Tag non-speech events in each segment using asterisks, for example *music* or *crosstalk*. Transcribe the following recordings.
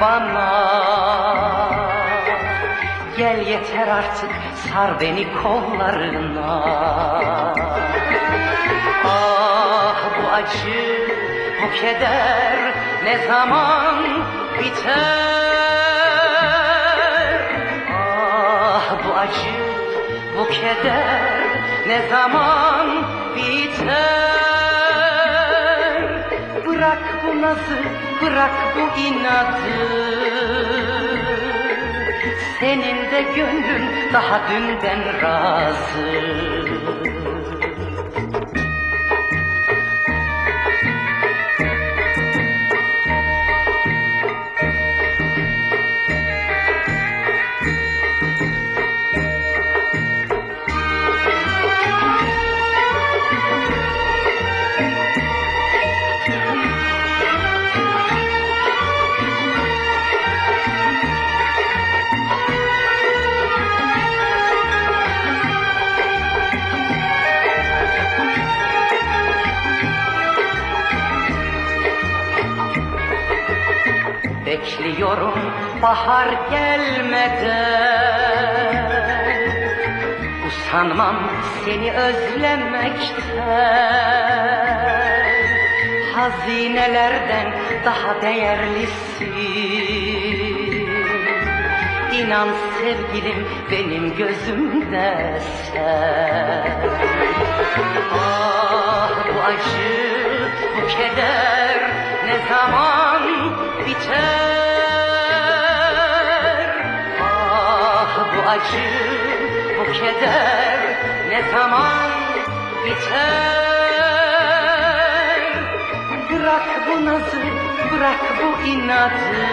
Bana. Gel yeter artık sar beni kollarına. Ah bu acı, bu keder ne zaman biter? Ah bu acı, bu keder ne zaman Nazı, bırak bu inadı Senin de gönlün daha dünden razı Bekliyorum bahar gelmeden. Usanmam seni özlemekten. Hazinelerden daha değerlisin. İnan sevgilim benim gözümde sen. Ah bu acı, bu keder ne zaman biter? Acı, bu keder ne zaman biter? Bırak bu nazı, bırak bu inadı.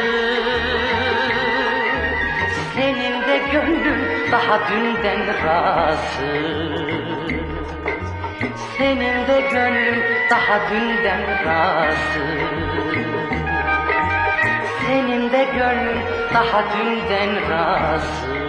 Senin de gönlün daha dünden razı. Senin de gönlün daha dünden razı. Senin de gönlün daha dünden razı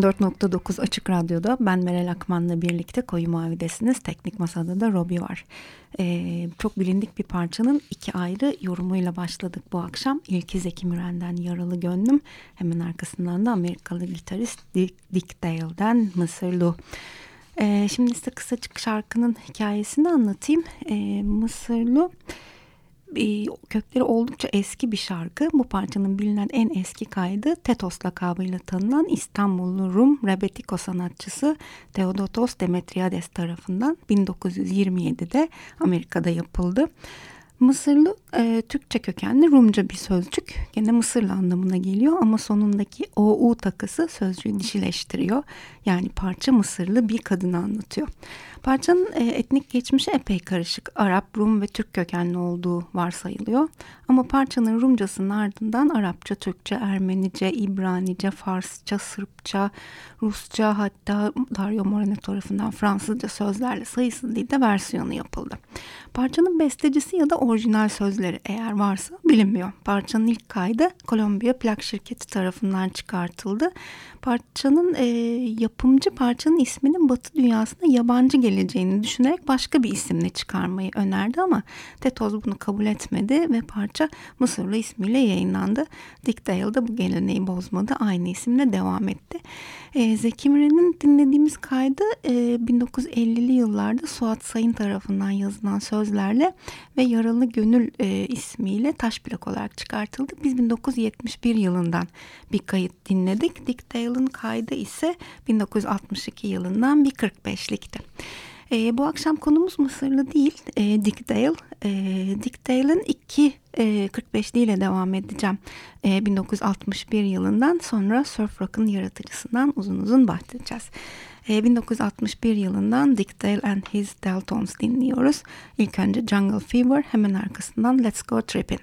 94.9 Açık Radyo'da ben Meral Akman'la birlikte Koyu Mavi'desiniz. Teknik Masada da Robi var. Ee, çok bilindik bir parçanın iki ayrı yorumuyla başladık bu akşam. İlki Zeki Müren'den Yaralı Gönlüm. Hemen arkasından da Amerikalı gitarist Dick, Dick Dale'den Mısırlı. Ee, şimdi size kısacık şarkının hikayesini anlatayım. Ee, Mısırlı kökleri oldukça eski bir şarkı. Bu parçanın bilinen en eski kaydı Tetos lakabıyla tanınan İstanbullu Rum Rebetiko sanatçısı Theodotos Demetriades tarafından 1927'de Amerika'da yapıldı. Mısırlı e, Türkçe kökenli Rumca bir sözcük. Gene Mısırlı anlamına geliyor ama sonundaki o-u takısı sözcüğü dişileştiriyor. Yani parça Mısırlı bir kadını anlatıyor. Parçanın e, etnik geçmişi epey karışık. Arap, Rum ve Türk kökenli olduğu varsayılıyor. Ama parçanın Rumcasının ardından Arapça, Türkçe, Ermenice, İbranice, Farsça, Sırpça, Rusça hatta Dario Moreno tarafından Fransızca sözlerle sayısız dilde versiyonu yapıldı. Parçanın bestecisi ya da orijinal sözleri eğer varsa bilinmiyor. Parçanın ilk kaydı Kolombiya plak şirketi tarafından çıkartıldı. Parçanın e, yapımcı parçanın isminin Batı dünyasına yabancı geleceğini düşünerek başka bir isimle çıkarmayı önerdi ama Tetoz bunu kabul etmedi ve parça Mısırlı ismiyle yayınlandı. Dick Dale da bu geleneği bozmadı. Aynı isimle devam etti. E, Zeki Müren'in dinlediğimiz kaydı e, 1950'li yıllarda Suat Sayın tarafından yazılan sözlerle ve Yaralı Gönül e, ismiyle taş plak olarak çıkartıldı. Biz 1971 yılından bir kayıt dinledik. Dick Dale'ın kaydı ise 1962 yılından bir 45'likti. E, bu akşam konumuz Mısırlı değil, e, Dick Dale. E, Dick Dale'ın iki e, 45'li ile devam edeceğim. E, 1961 yılından sonra surf rock'ın yaratıcısından uzun uzun bahsedeceğiz. E, 1961 yılından Dick Dale and His Deltons dinliyoruz. İlk önce Jungle Fever, hemen arkasından Let's Go Trippin'.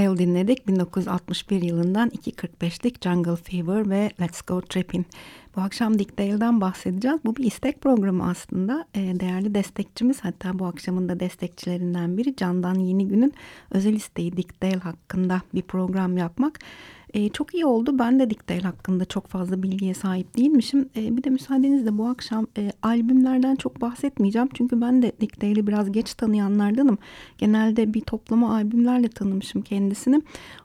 Dale dinledik. 1961 yılından 2.45'lik Jungle Fever ve Let's Go Trippin'. Bu akşam Dick Dale'dan bahsedeceğiz. Bu bir istek programı aslında. E, değerli destekçimiz hatta bu akşamın da destekçilerinden biri Candan Yeni Gün'ün özel isteği Dick Dale hakkında bir program yapmak. E, çok iyi oldu. Ben de Dick hakkında çok fazla bilgiye sahip değilmişim. E, bir de müsaadenizle bu akşam e, albümlerden çok bahsetmeyeceğim. Çünkü ben de Dick biraz geç tanıyanlardanım. Genelde bir toplama albümlerle tanımışım kendisini.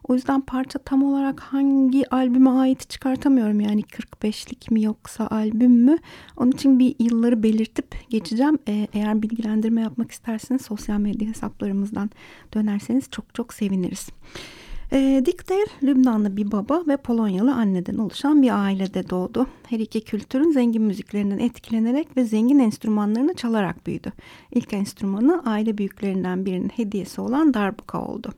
O yüzden parça tam olarak hangi albüme ait çıkartamıyorum. Yani 45'lik mi yoksa albüm mü? Onun için bir yılları belirtip geçeceğim. E, eğer bilgilendirme yapmak isterseniz sosyal medya hesaplarımızdan dönerseniz çok çok seviniriz. E, Dick Dale Lübnanlı bir baba ve Polonyalı anneden oluşan bir ailede doğdu. Her iki kültürün zengin müziklerinden etkilenerek ve zengin enstrümanlarını çalarak büyüdü. İlk enstrümanı aile büyüklerinden birinin hediyesi olan darbuka oldu.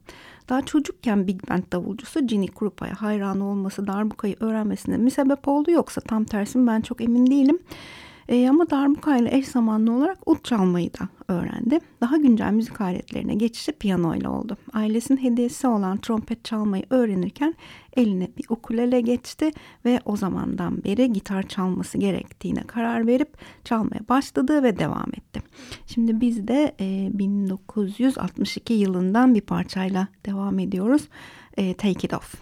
Daha çocukken Big Band davulcusu Ginny Krupa'ya hayran olması darbukayı öğrenmesine mi sebep oldu yoksa tam tersi ben çok emin değilim. E, ama darbuka ile eş zamanlı olarak ut çalmayı da öğrendi. Daha güncel müzik aletlerine geçişi piyano ile oldu. Ailesinin hediyesi olan trompet çalmayı öğrenirken eline bir ukulele geçti ve o zamandan beri gitar çalması gerektiğine karar verip çalmaya başladı ve devam etti. Şimdi biz de e, 1962 yılından bir parçayla devam ediyoruz. E, Take It Off.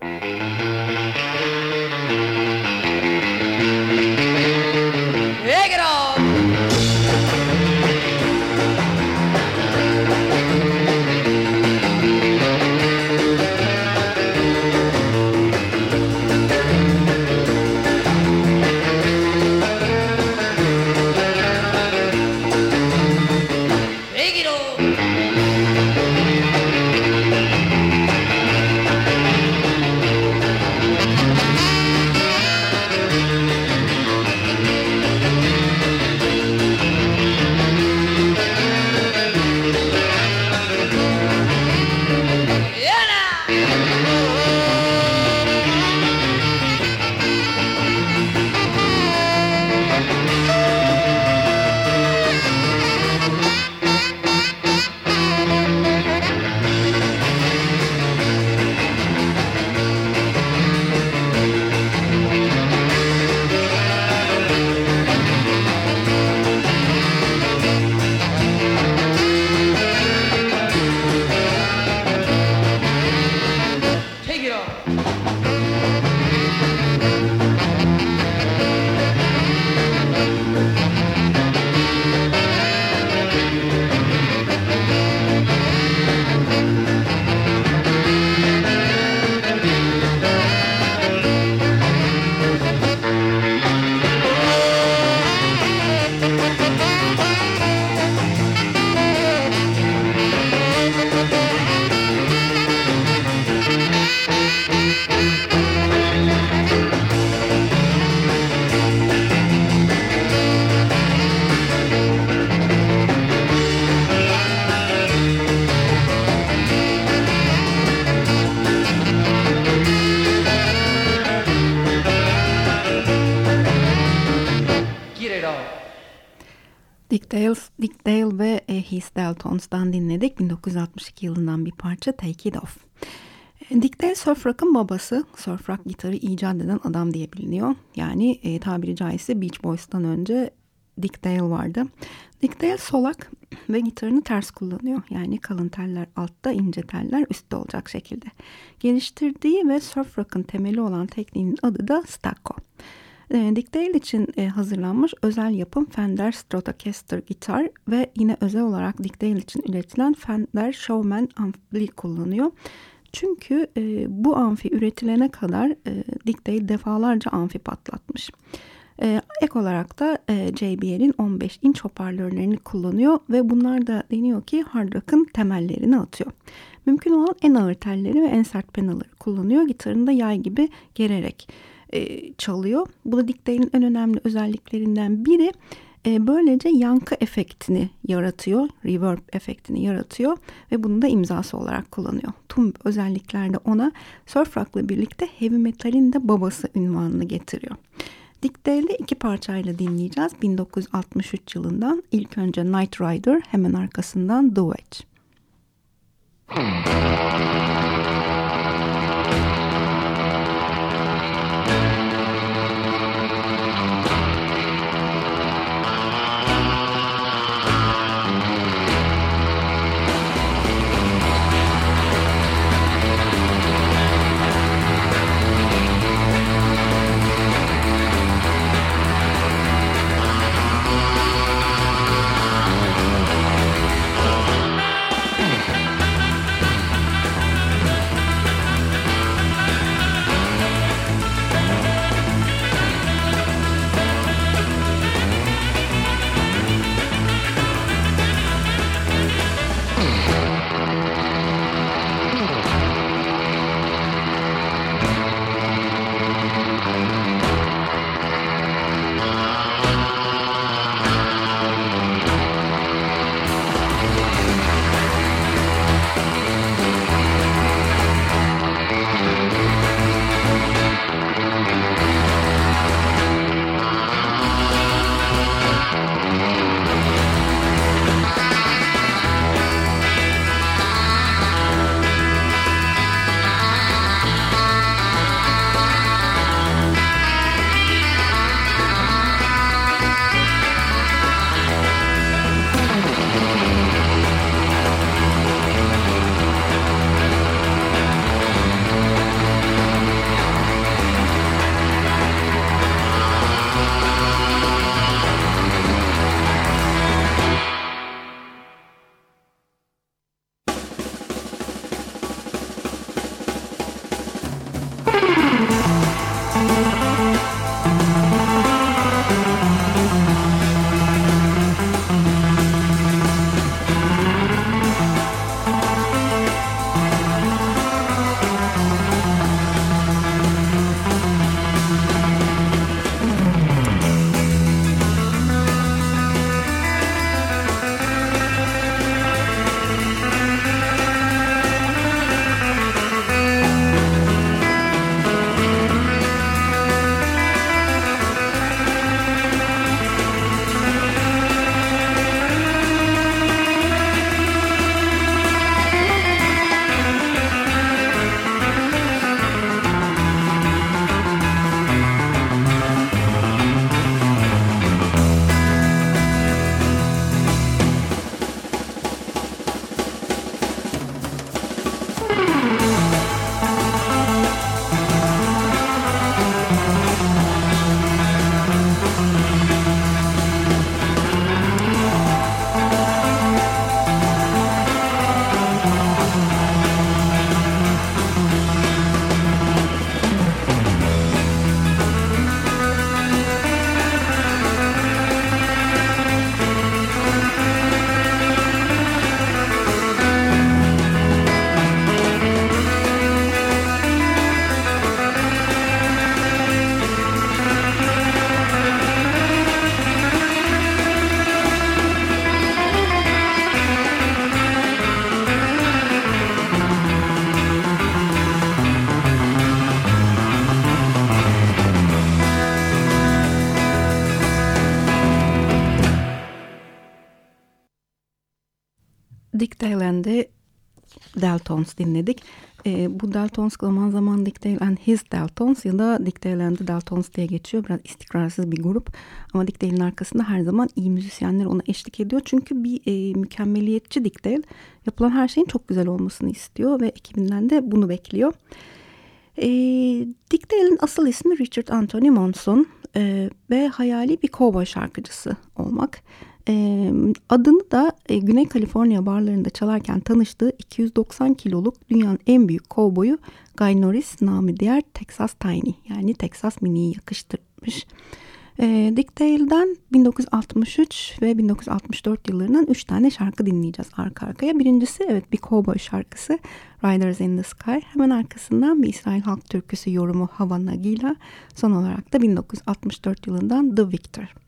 Keith Deltons'dan dinledik. 1962 yılından bir parça Take It Off. E, Dick Dale surf rock'ın babası. Surf rock gitarı icat eden adam diye biliniyor. Yani e, tabiri caizse Beach Boys'tan önce Dick Dale vardı. Dick Dale solak ve gitarını ters kullanıyor. Yani kalın teller altta, ince teller üstte olacak şekilde. Geliştirdiği ve surf rock'ın temeli olan tekniğin adı da Stacco. E, Dick Dale için e, hazırlanmış özel yapım Fender Stratocaster gitar ve yine özel olarak Dick Dale için üretilen Fender Showman amfi kullanıyor. Çünkü e, bu amfi üretilene kadar e, Dick Dale defalarca amfi patlatmış. E, ek olarak da e, JBL'in 15 inç hoparlörlerini kullanıyor ve bunlar da deniyor ki hard rock'ın temellerini atıyor. Mümkün olan en ağır telleri ve en sert penaları kullanıyor. Gitarını da yay gibi gererek e, çalıyor. Bu da Dick Dale'in en önemli özelliklerinden biri. E, böylece yankı efektini yaratıyor, reverb efektini yaratıyor ve bunu da imzası olarak kullanıyor. Tüm özelliklerde ona surf rock'la birlikte heavy metalin de babası ünvanını getiriyor. Dick Dale'i iki parçayla dinleyeceğiz. 1963 yılından ilk önce Night Rider hemen arkasından The Wedge. *laughs* Deltons dinledik. E, bu Deltons zaman zaman and His Deltons ya da the Deltons diye geçiyor. Biraz istikrarsız bir grup. Ama Dick Dale'in arkasında her zaman iyi müzisyenler ona eşlik ediyor. Çünkü bir e, mükemmeliyetçi Dick Dale yapılan her şeyin çok güzel olmasını istiyor ve ekibinden de bunu bekliyor. E, Dick Dale'in asıl ismi Richard Anthony Monson e, ve hayali bir kovboy şarkıcısı olmak. Adını da e, Güney Kaliforniya barlarında çalarken tanıştığı 290 kiloluk dünyanın en büyük kovboyu Guy Norris namı diğer Texas Tiny yani Texas Mini'yi yakıştırmış. E, Dick Dale'den 1963 ve 1964 yıllarından 3 tane şarkı dinleyeceğiz arka arkaya. Birincisi evet bir kovboy şarkısı Riders in the Sky. Hemen arkasından bir İsrail halk türküsü yorumu Havana Gila. Son olarak da 1964 yılından The Victor.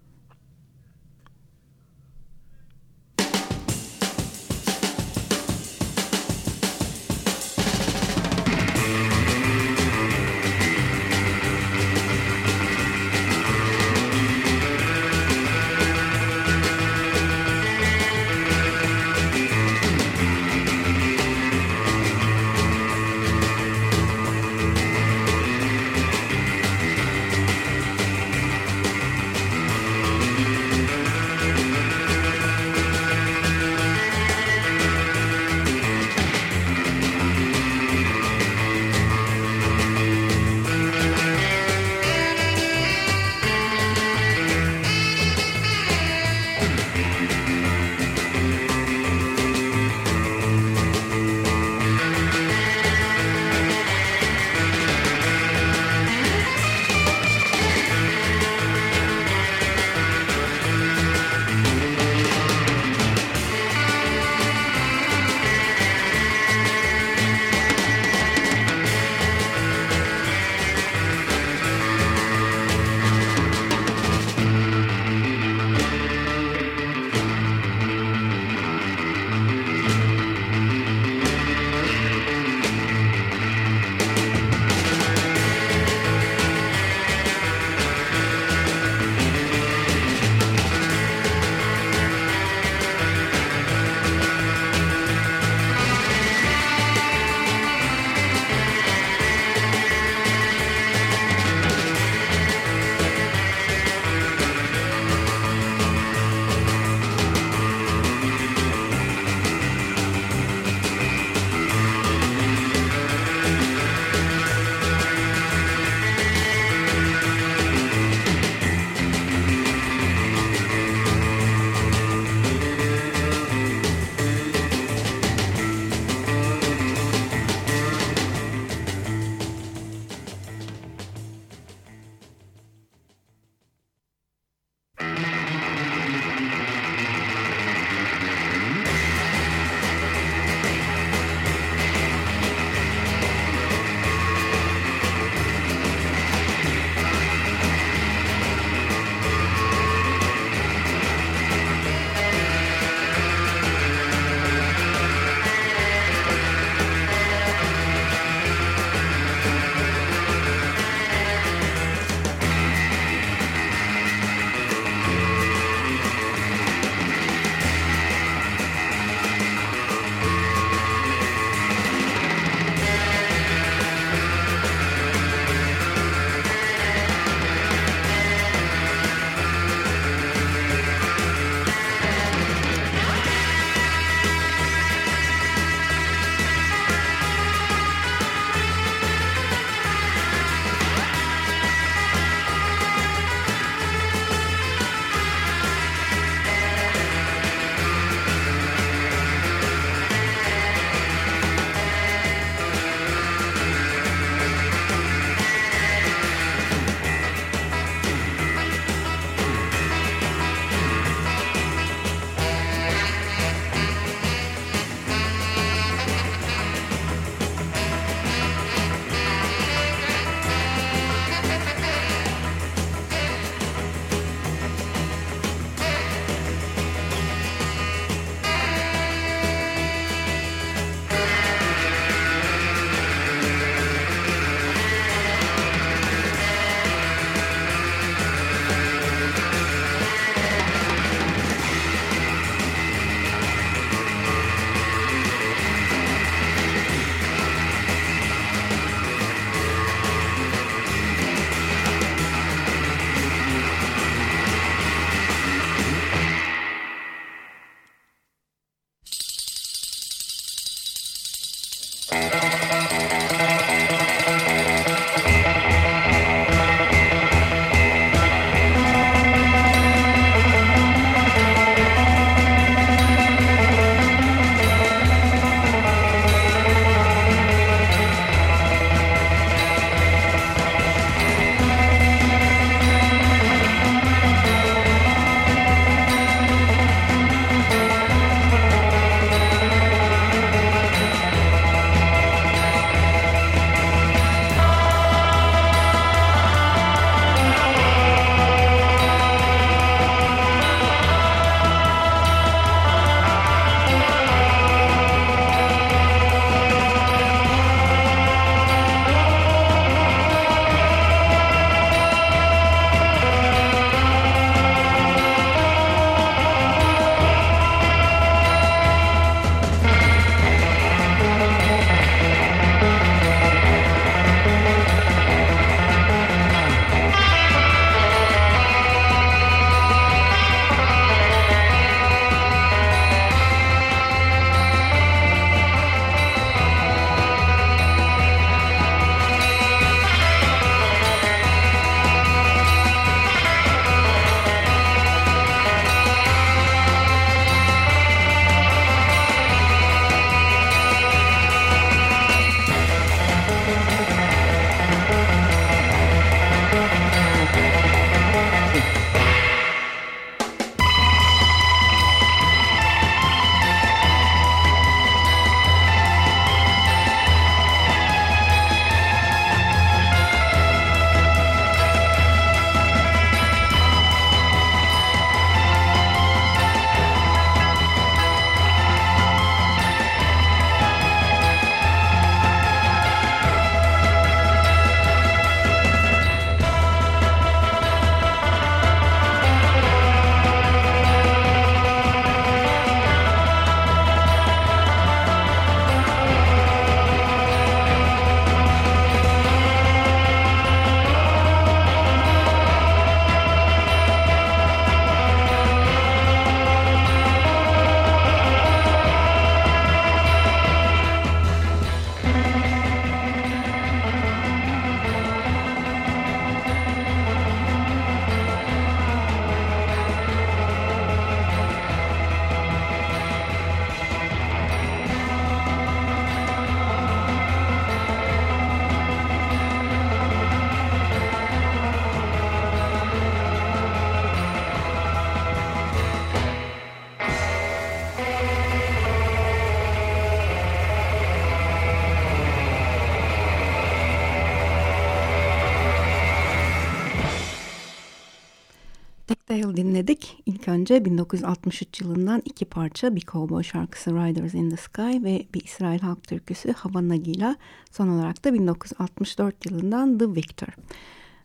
Dinledik. İlk önce 1963 yılından iki parça bir kovboy şarkısı Riders in the Sky ve bir İsrail halk türküsü Havana Gila. Son olarak da 1964 yılından The Victor.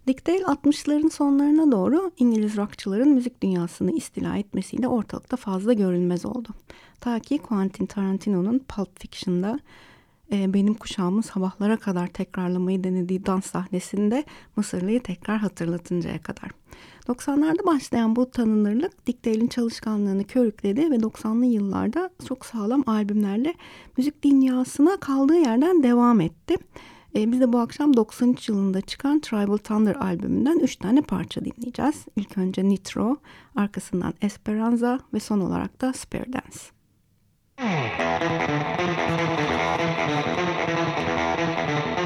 Dick Dale 60'ların sonlarına doğru İngiliz rockçıların müzik dünyasını istila etmesiyle ortalıkta fazla görülmez oldu. Ta ki Quentin Tarantino'nun Pulp Fiction'da e, benim kuşağımın sabahlara kadar tekrarlamayı denediği dans sahnesinde Mısırlı'yı tekrar hatırlatıncaya kadar. 90'larda başlayan bu tanınırlık Dickdale'in çalışkanlığını körükledi ve 90'lı yıllarda çok sağlam albümlerle müzik dünyasına kaldığı yerden devam etti. Ee, biz de bu akşam 93 yılında çıkan Tribal Thunder albümünden 3 tane parça dinleyeceğiz. İlk önce Nitro, arkasından Esperanza ve son olarak da Spare Dance. Thank *laughs* you.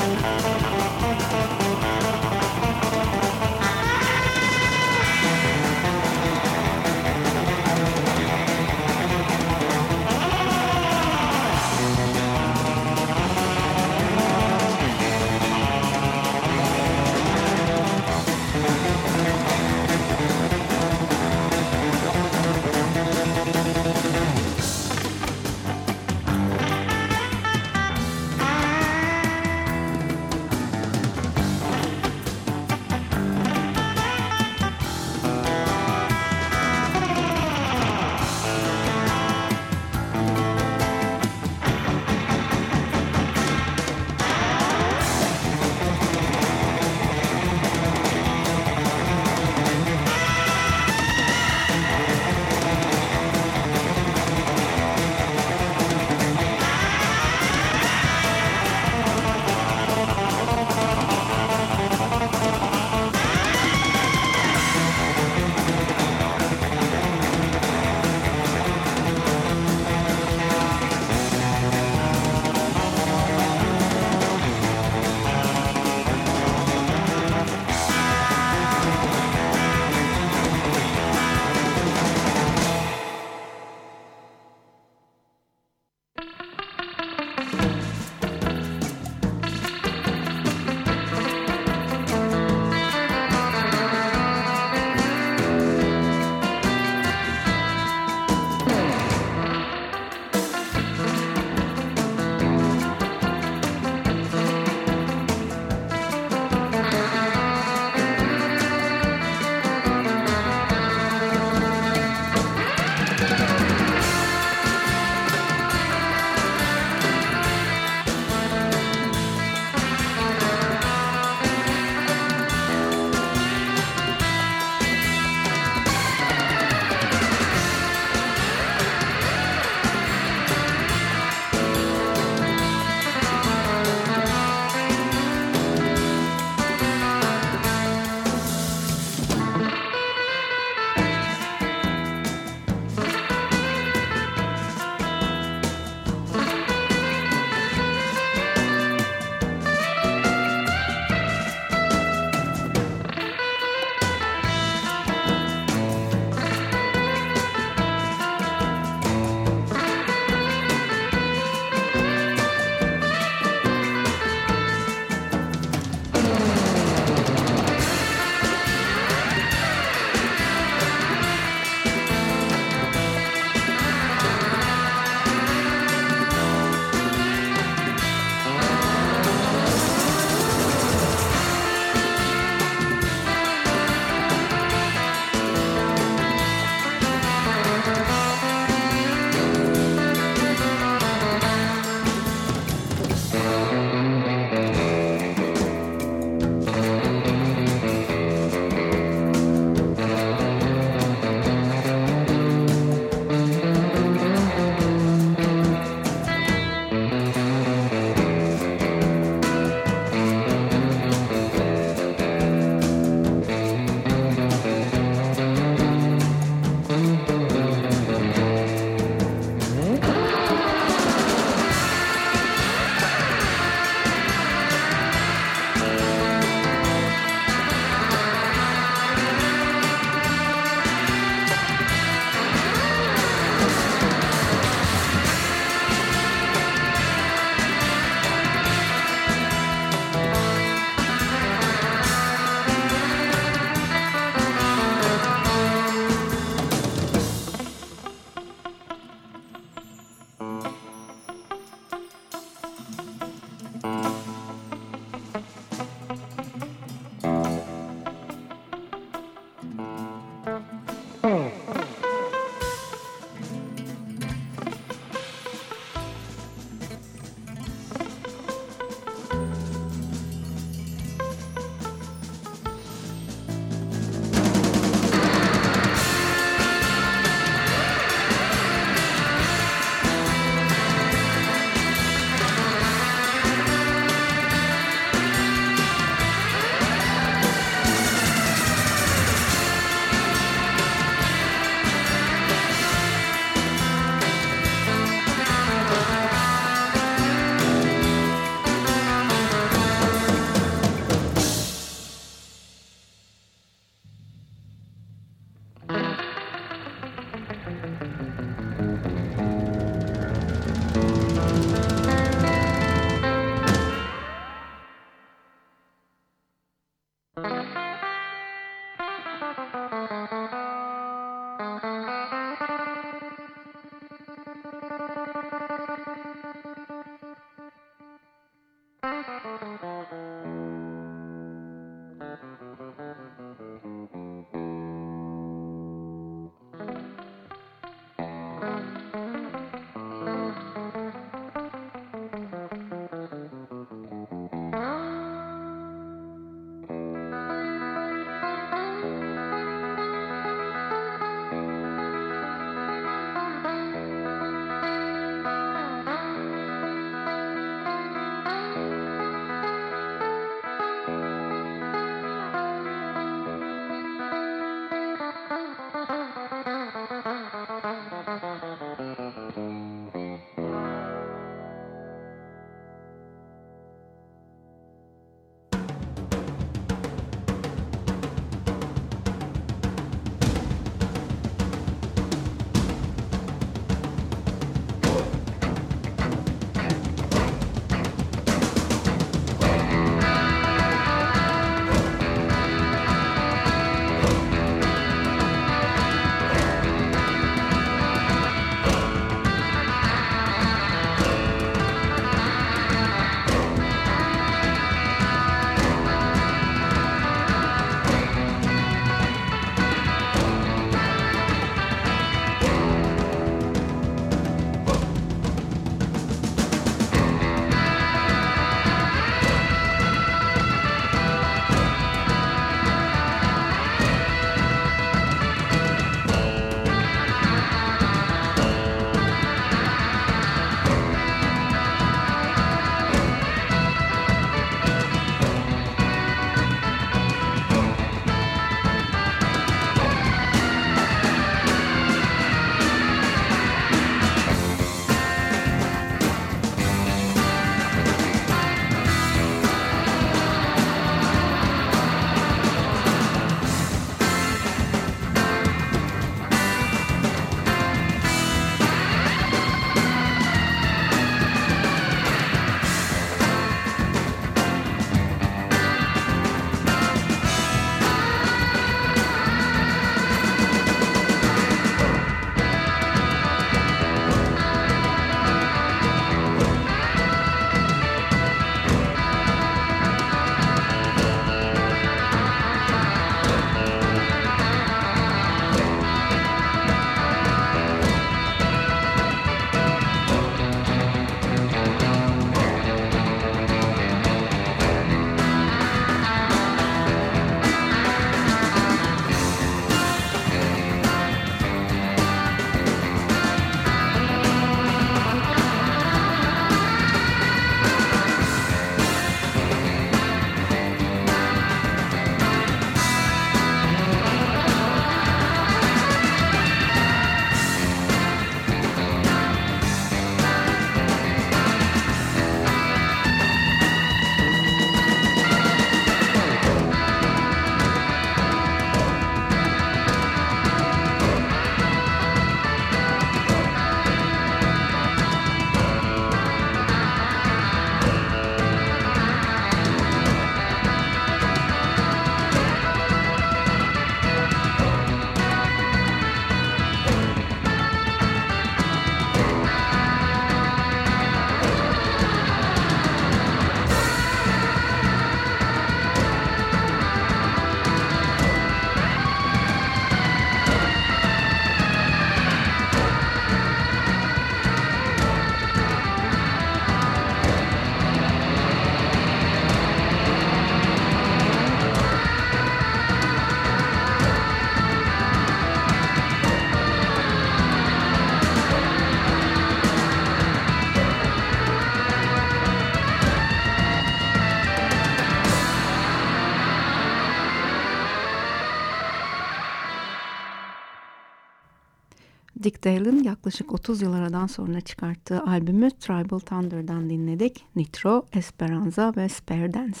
Dale'ın yaklaşık 30 yıl aradan sonra çıkarttığı albümü Tribal Thunder'dan dinledik. Nitro, Esperanza ve Spare Dance.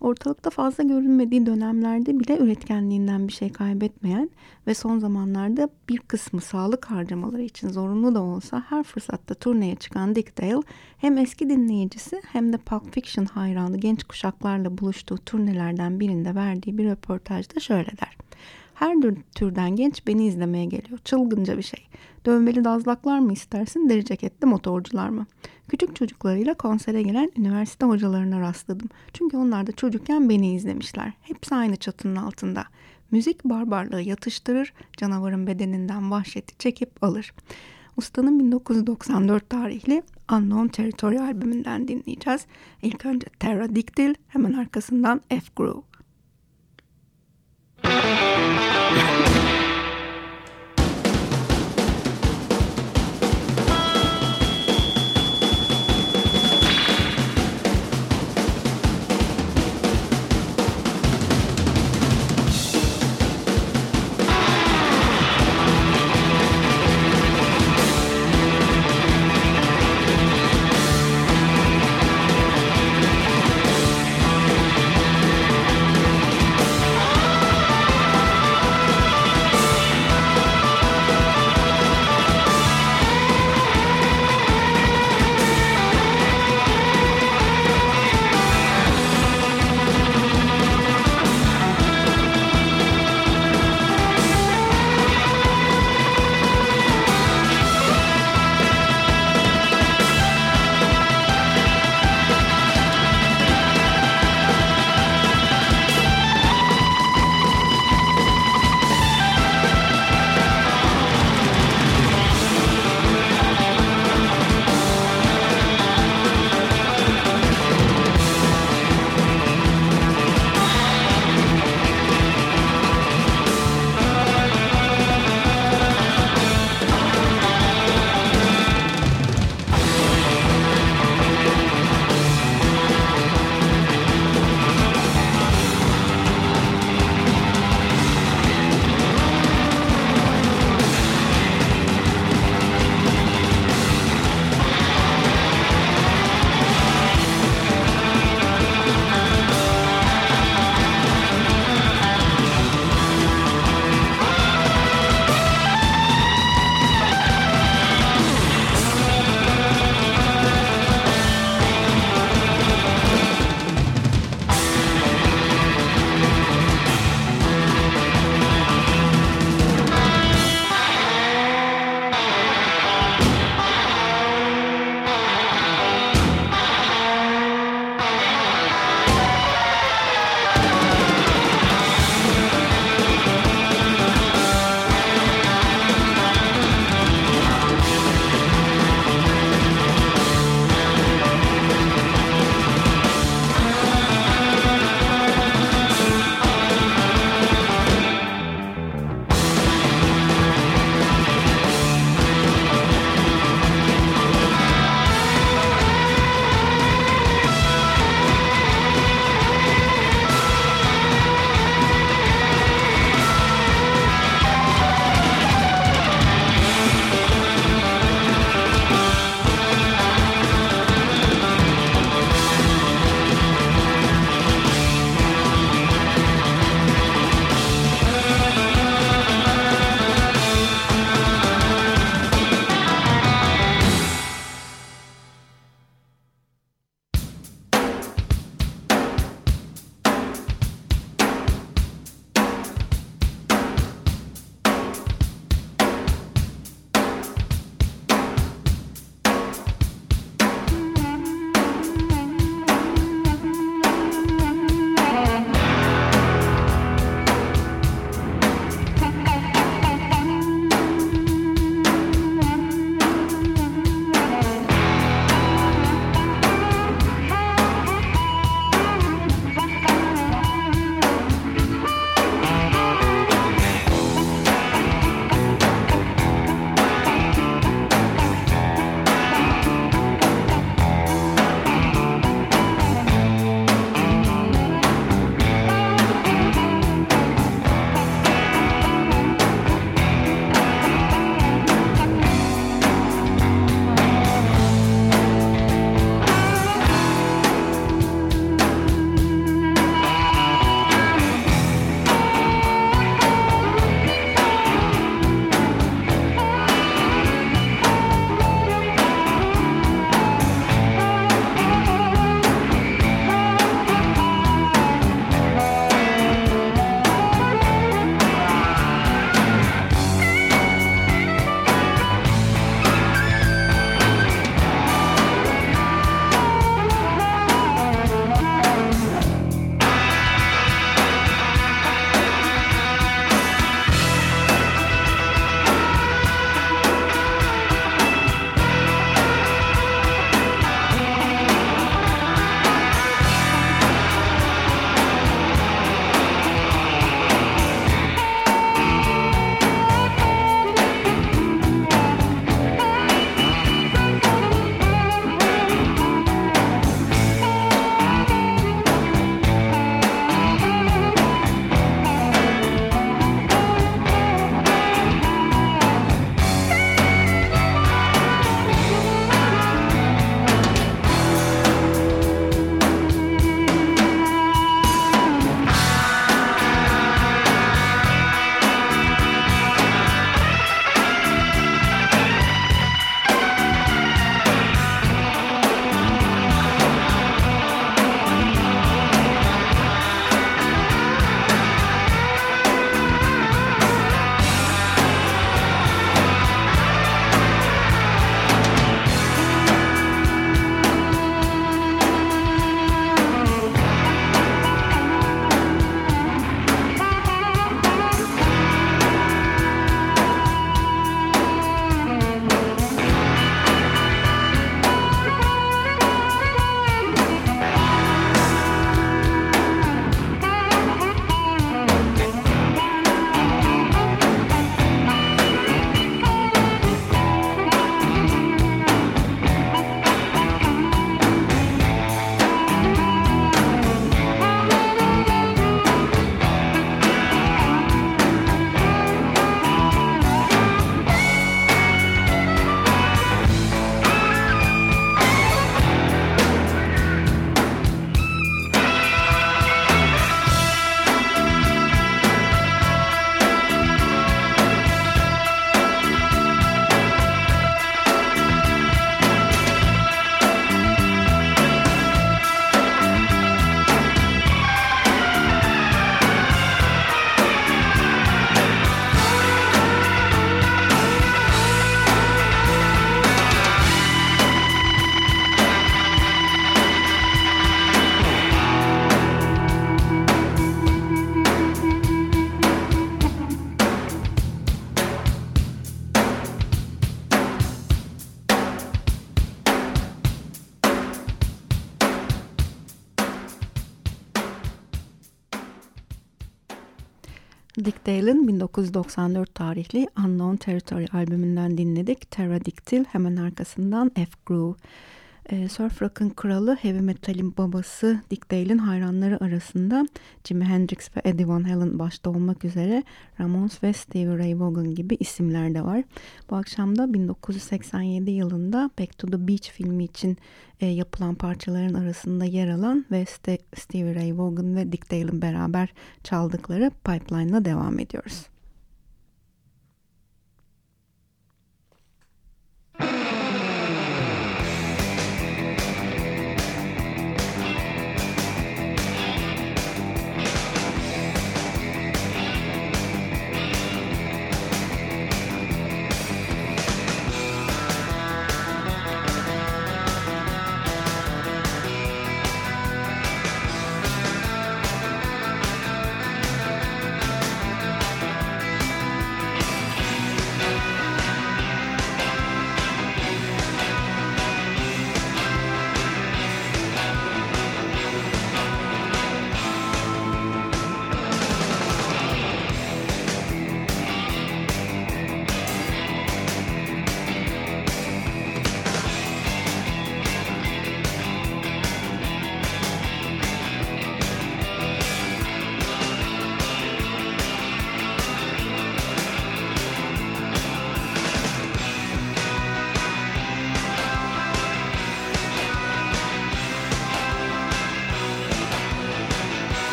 Ortalıkta fazla görünmediği dönemlerde bile üretkenliğinden bir şey kaybetmeyen ve son zamanlarda bir kısmı sağlık harcamaları için zorunlu da olsa her fırsatta turneye çıkan Dick Dale hem eski dinleyicisi hem de Pulp Fiction hayranı genç kuşaklarla buluştuğu turnelerden birinde verdiği bir röportajda şöyle der. Her türden genç beni izlemeye geliyor. Çılgınca bir şey. Dövmeli dazlaklar mı istersin, deri ceketli motorcular mı? Küçük çocuklarıyla konsere gelen üniversite hocalarına rastladım. Çünkü onlar da çocukken beni izlemişler. Hepsi aynı çatının altında. Müzik barbarlığı yatıştırır, canavarın bedeninden vahşeti çekip alır. Ustanın 1994 tarihli Unknown Territory albümünden dinleyeceğiz. İlk önce Terra Dictil, hemen arkasından F Groove. 1994 tarihli Unknown Territory albümünden dinledik. Terra Dictil hemen arkasından F. Groove. E, surf rock'ın kralı, heavy metal'in babası Dick Dale'in hayranları arasında Jimi Hendrix ve Eddie Van Halen başta olmak üzere Ramones ve Stevie Ray Vaughan gibi isimler de var. Bu akşam da 1987 yılında Back to the Beach filmi için e, yapılan parçaların arasında yer alan ve St Stevie Ray Vaughan ve Dick Dale'in beraber çaldıkları Pipeline'la devam ediyoruz.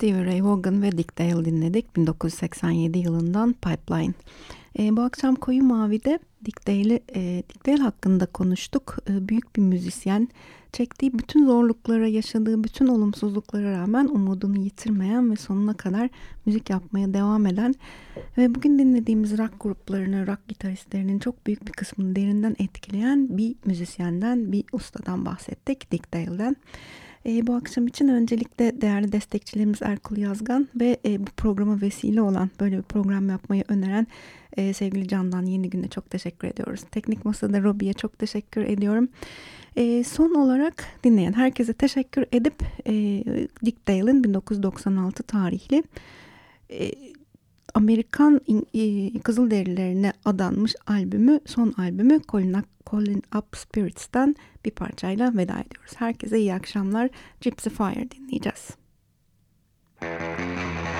Stevie Ray Vaughan ve Dick Dale dinledik 1987 yılından Pipeline. E, bu akşam Koyu Mavi'de Dick Dale, e, Dick Dale hakkında konuştuk. E, büyük bir müzisyen. Çektiği bütün zorluklara, yaşadığı bütün olumsuzluklara rağmen umudunu yitirmeyen ve sonuna kadar müzik yapmaya devam eden ve bugün dinlediğimiz rock gruplarını, rock gitaristlerinin çok büyük bir kısmını derinden etkileyen bir müzisyenden, bir ustadan bahsettik. Dick Dale'den. E, bu akşam için öncelikle değerli destekçilerimiz Erkul Yazgan ve e, bu programa vesile olan böyle bir program yapmayı öneren e, sevgili Candan Yeni Gün'e çok teşekkür ediyoruz. Teknik Masa'da Robi'ye çok teşekkür ediyorum. E, son olarak dinleyen herkese teşekkür edip e, Dick Dale'ın 1996 tarihli e, Amerikan e, Kızılderililerine adanmış albümü, son albümü Calling, Calling Up Spirits'ten bir parçayla veda ediyoruz. Herkese iyi akşamlar. Gypsy Fire dinleyeceğiz. Müzik